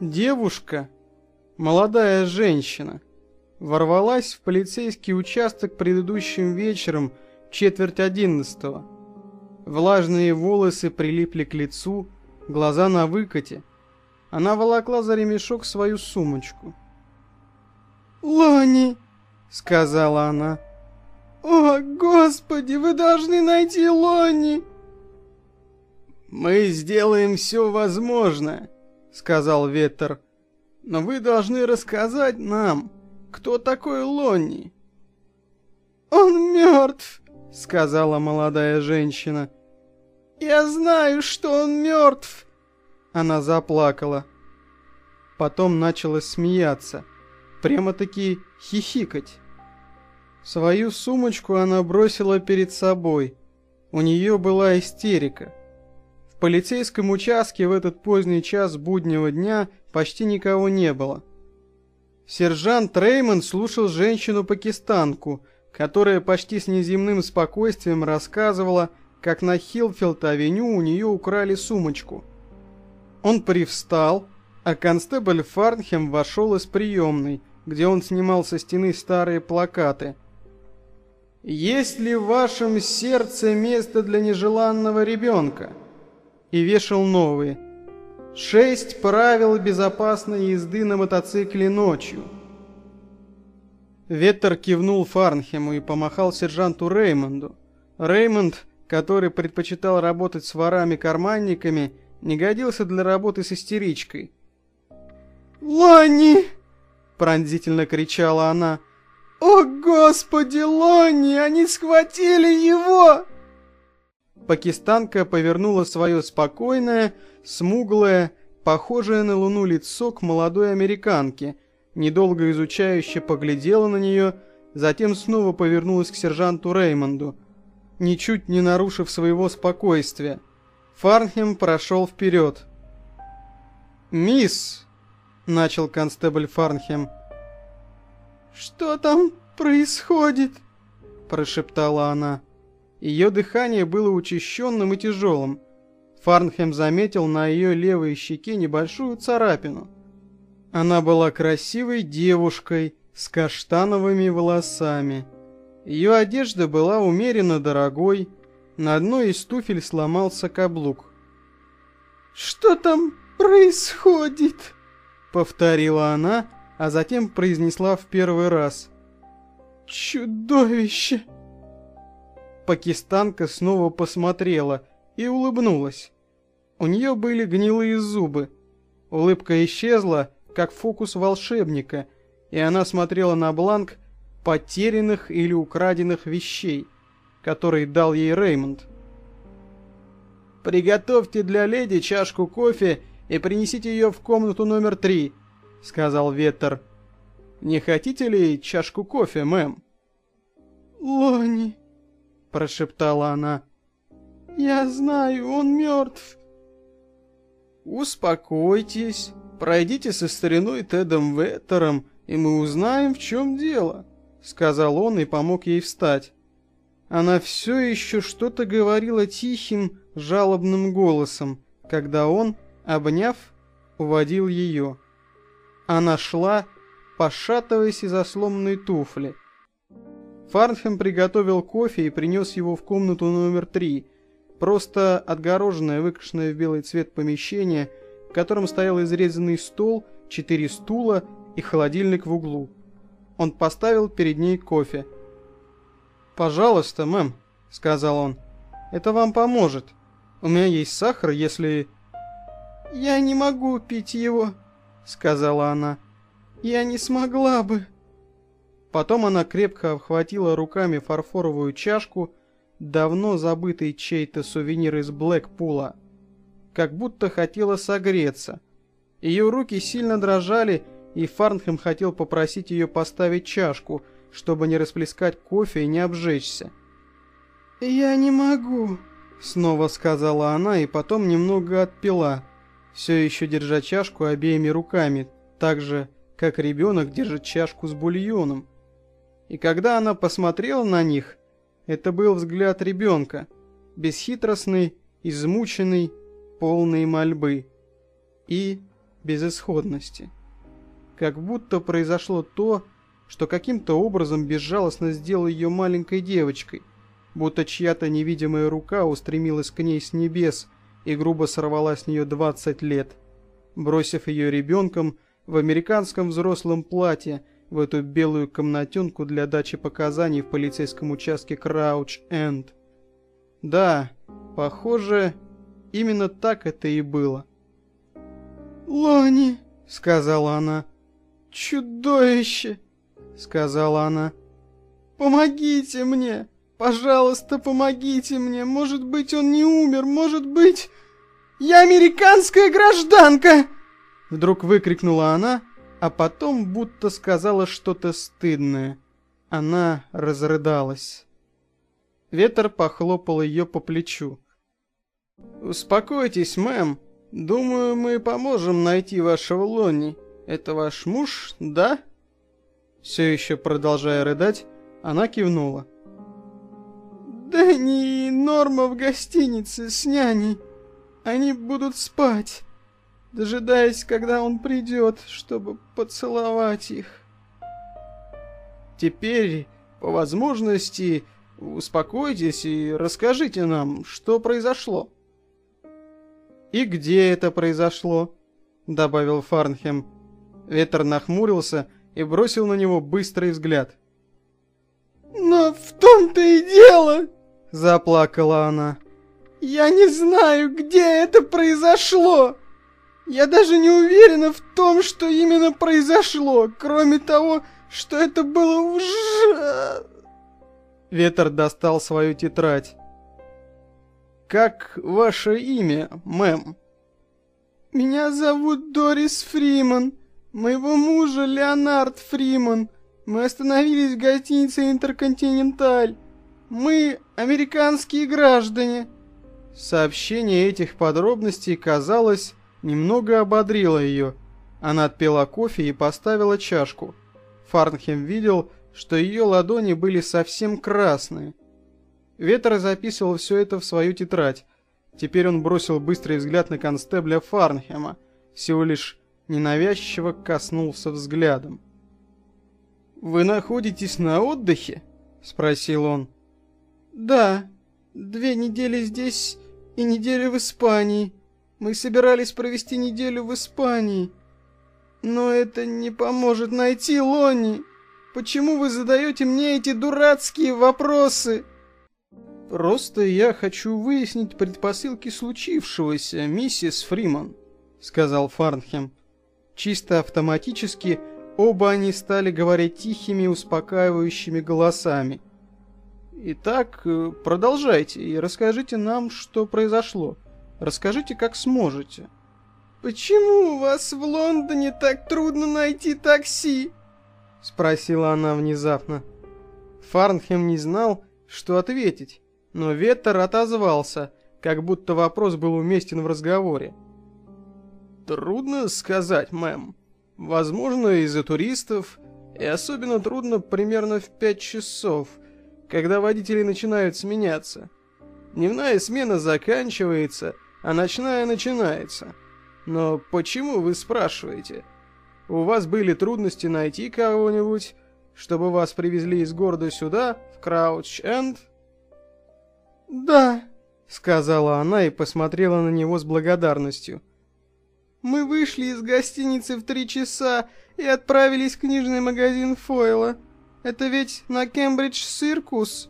Девушка, молодая женщина, ворвалась в полицейский участок предыдущим вечером четверть одиннадцатого. Влажные волосы прилипли к лицу, глаза на выкате. Она волокла за ремешок свою сумочку. «Лони!» — сказала она. «О, Господи, вы должны найти Лони!» «Мы сделаем все возможное», — сказал Ветер. «Но вы должны рассказать нам, кто такой Лонни?» «Он мертв», — сказала молодая женщина. «Я знаю, что он мертв!» Она заплакала. Потом начала смеяться. Прямо-таки хихикать. Свою сумочку она бросила перед собой. У нее была истерика. В полицейском участке в этот поздний час буднего дня почти никого не было. Сержант Реймонд слушал женщину-пакистанку, которая почти с неземным спокойствием рассказывала, как на Хилфилд-авеню у нее украли сумочку. Он привстал, а констебль Фарнхем вошел из приемной, где он снимал со стены старые плакаты. «Есть ли в вашем сердце место для нежеланного ребенка?» И вешал новые. Шесть правил безопасной езды на мотоцикле ночью. Веттер кивнул Фарнхему и помахал сержанту Реймонду. Реймонд, который предпочитал работать с ворами-карманниками, не годился для работы с истеричкой. «Лонни!» — пронзительно кричала она. «О, Господи, Лонни! Они схватили его!» Пакистанка повернула свое спокойное, смуглое, похожее на луну лицо к молодой американке, недолго изучающе поглядела на нее, затем снова повернулась к сержанту Реймонду, ничуть не нарушив своего спокойствия. Фарнхем прошел вперед. «Мисс!» — начал констебль Фарнхем. «Что там происходит?» — прошептала она. Ее дыхание было учащенным и тяжелым. Фарнхем заметил на ее левой щеке небольшую царапину. Она была красивой девушкой с каштановыми волосами. Ее одежда была умеренно дорогой, на одной из туфель сломался каблук. «Что там происходит?» — повторила она, а затем произнесла в первый раз. «Чудовище!» Пакистанка снова посмотрела и улыбнулась. У нее были гнилые зубы. Улыбка исчезла, как фокус волшебника, и она смотрела на бланк потерянных или украденных вещей, который дал ей Реймонд. «Приготовьте для леди чашку кофе и принесите ее в комнату номер три», — сказал Ветер. «Не хотите ли чашку кофе, мэм?» «Лони», — прошептала она. «Я знаю, он мертв». «Успокойтесь, пройдите со стариной Тедом Веттером, и мы узнаем, в чем дело», — сказал он и помог ей встать. Она все еще что-то говорила тихим, жалобным голосом, когда он, обняв, уводил ее. Она шла, пошатываясь из-за сломанной туфли. Фарнхем приготовил кофе и принес его в комнату номер три, просто отгороженное, выкрашенное в белый цвет помещение, в котором стоял изрезанный стол, четыре стула и холодильник в углу. Он поставил перед ней кофе. «Пожалуйста, мэм», — сказал он, — «это вам поможет. У меня есть сахар, если...» «Я не могу пить его», — сказала она. «Я не смогла бы». Потом она крепко обхватила руками фарфоровую чашку, давно забытый чей-то сувенир из Блэкпула, как будто хотела согреться. Ее руки сильно дрожали, и Фарнхэм хотел попросить ее поставить чашку, чтобы не расплескать кофе и не обжечься. «Я не могу», — снова сказала она, и потом немного отпила, все еще держа чашку обеими руками, так же, как ребенок держит чашку с бульоном. И когда она посмотрела на них, это был взгляд ребенка, бесхитростный, измученный, полный мольбы. И безысходности. Как будто произошло то, что каким-то образом безжалостно сделал ее маленькой девочкой, будто чья-то невидимая рука устремилась к ней с небес и грубо сорвала с нее 20 лет, бросив ее ребенком в американском взрослом платье в эту белую комнатенку для дачи показаний в полицейском участке Крауч-Энд. Да, похоже, именно так это и было. «Лони!» — сказала она. «Чудовище!» — сказала она. «Помогите мне! Пожалуйста, помогите мне! Может быть, он не умер, может быть... Я американская гражданка!» Вдруг выкрикнула она, а потом будто сказала что-то стыдное. Она разрыдалась. Ветер похлопал ее по плечу. «Успокойтесь, мэм. Думаю, мы поможем найти вашего Лонни. Это ваш муж, да?» Все еще продолжая рыдать, она кивнула. «Дэнни и Норма в гостинице с няней. Они будут спать, дожидаясь, когда он придет, чтобы поцеловать их». «Теперь, по возможности, успокойтесь и расскажите нам, что произошло». «И где это произошло?» — добавил Фарнхем. Ветер нахмурился и бросил на него быстрый взгляд. «Но в том-то и дело!» — заплакала она. «Я не знаю, где это произошло! Я даже не уверена в том, что именно произошло, кроме того, что это было уже...» Ветер достал свою тетрадь. «Как ваше имя, мэм?» «Меня зовут Дорис Фриман», Моего мужа Леонард Фриман. Мы остановились в гостинице Интерконтиненталь. Мы американские граждане. Сообщение этих подробностей, казалось, немного ободрило ее. Она отпила кофе и поставила чашку. Фарнхем видел, что ее ладони были совсем красные. Ветер записывал все это в свою тетрадь. Теперь он бросил быстрый взгляд на констебля Фарнхема, всего лишь ненавязчиво коснулся взглядом. «Вы находитесь на отдыхе?» — спросил он. «Да, две недели здесь и неделю в Испании. Мы собирались провести неделю в Испании. Но это не поможет найти Лони. Почему вы задаете мне эти дурацкие вопросы?» «Просто я хочу выяснить предпосылки случившегося, миссис Фриман», — сказал Фарнхем. Чисто автоматически оба они стали говорить тихими, успокаивающими голосами. Итак, э, продолжайте и расскажите нам, что произошло. Расскажите, как сможете. «Почему у вас в Лондоне так трудно найти такси?» Спросила она внезапно. Фарнхем не знал, что ответить, но Веттер отозвался, как будто вопрос был уместен в разговоре. Трудно сказать, мэм. Возможно, из-за туристов, и особенно трудно примерно в пять часов, когда водители начинают сменяться. Дневная смена заканчивается, а ночная начинается. Но почему вы спрашиваете? У вас были трудности найти кого-нибудь, чтобы вас привезли из города сюда, в Крауч-Энд? «Да», — сказала она и посмотрела на него с благодарностью. Мы вышли из гостиницы в три часа и отправились в книжный магазин Фойла. Это ведь на Кембридж-Циркус?»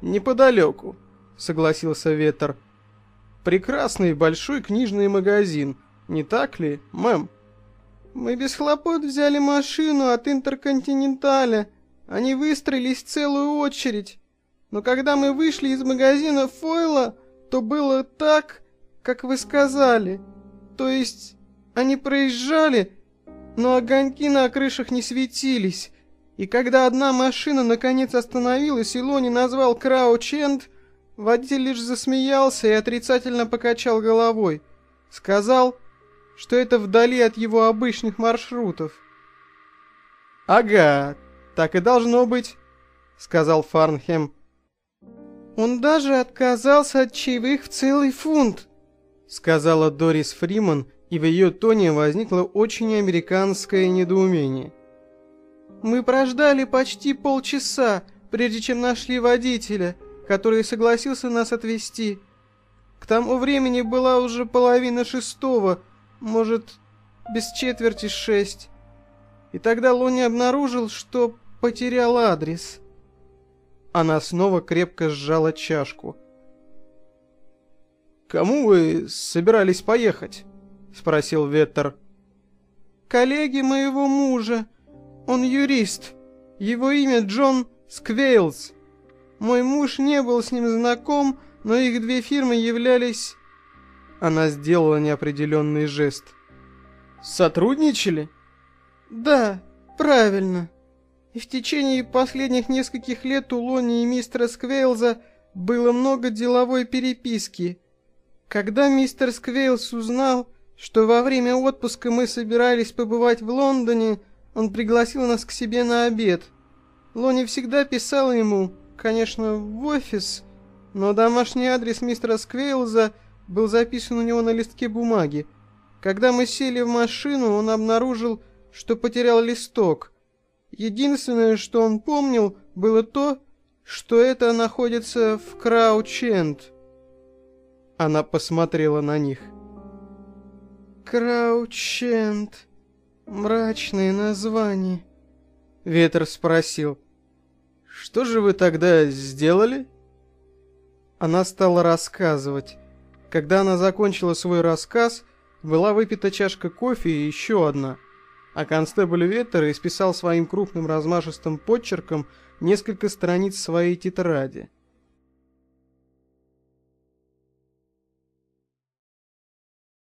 «Неподалеку», — согласился Ветер. «Прекрасный большой книжный магазин, не так ли, мэм?» «Мы без хлопот взяли машину от Интерконтиненталя. Они выстроились целую очередь. Но когда мы вышли из магазина Фойла, то было так, как вы сказали». То есть они проезжали, но огоньки на крышах не светились. И когда одна машина наконец остановилась и Лони назвал Краученд, водитель лишь засмеялся и отрицательно покачал головой. Сказал, что это вдали от его обычных маршрутов. «Ага, так и должно быть», — сказал Фарнхем. «Он даже отказался от чаевых в целый фунт», сказала Дорис Фриман И в ее тоне возникло очень американское недоумение. «Мы прождали почти полчаса, прежде чем нашли водителя, который согласился нас отвезти. К тому времени была уже половина шестого, может, без четверти шесть. И тогда Лонни обнаружил, что потерял адрес». Она снова крепко сжала чашку. «К кому вы собирались поехать?» — спросил Веттер. «Коллеги моего мужа. Он юрист. Его имя Джон Сквейлс. Мой муж не был с ним знаком, но их две фирмы являлись...» Она сделала неопределенный жест. «Сотрудничали?» «Да, правильно. И в течение последних нескольких лет у Лонни и мистера Сквейлса было много деловой переписки». Когда мистер Сквейлс узнал, что во время отпуска мы собирались побывать в Лондоне, он пригласил нас к себе на обед. Лонни всегда писал ему, конечно, в офис, но домашний адрес мистера Сквейлса был записан у него на листке бумаги. Когда мы сели в машину, он обнаружил, что потерял листок. Единственное, что он помнил, было то, что это находится в Краученд. Она посмотрела на них. Краученд. Мрачное название. Ветер спросил. Что же вы тогда сделали? Она стала рассказывать. Когда она закончила свой рассказ, была выпита чашка кофе и еще одна. А констебль Ветер исписал своим крупным размашистым подчерком несколько страниц своей тетради.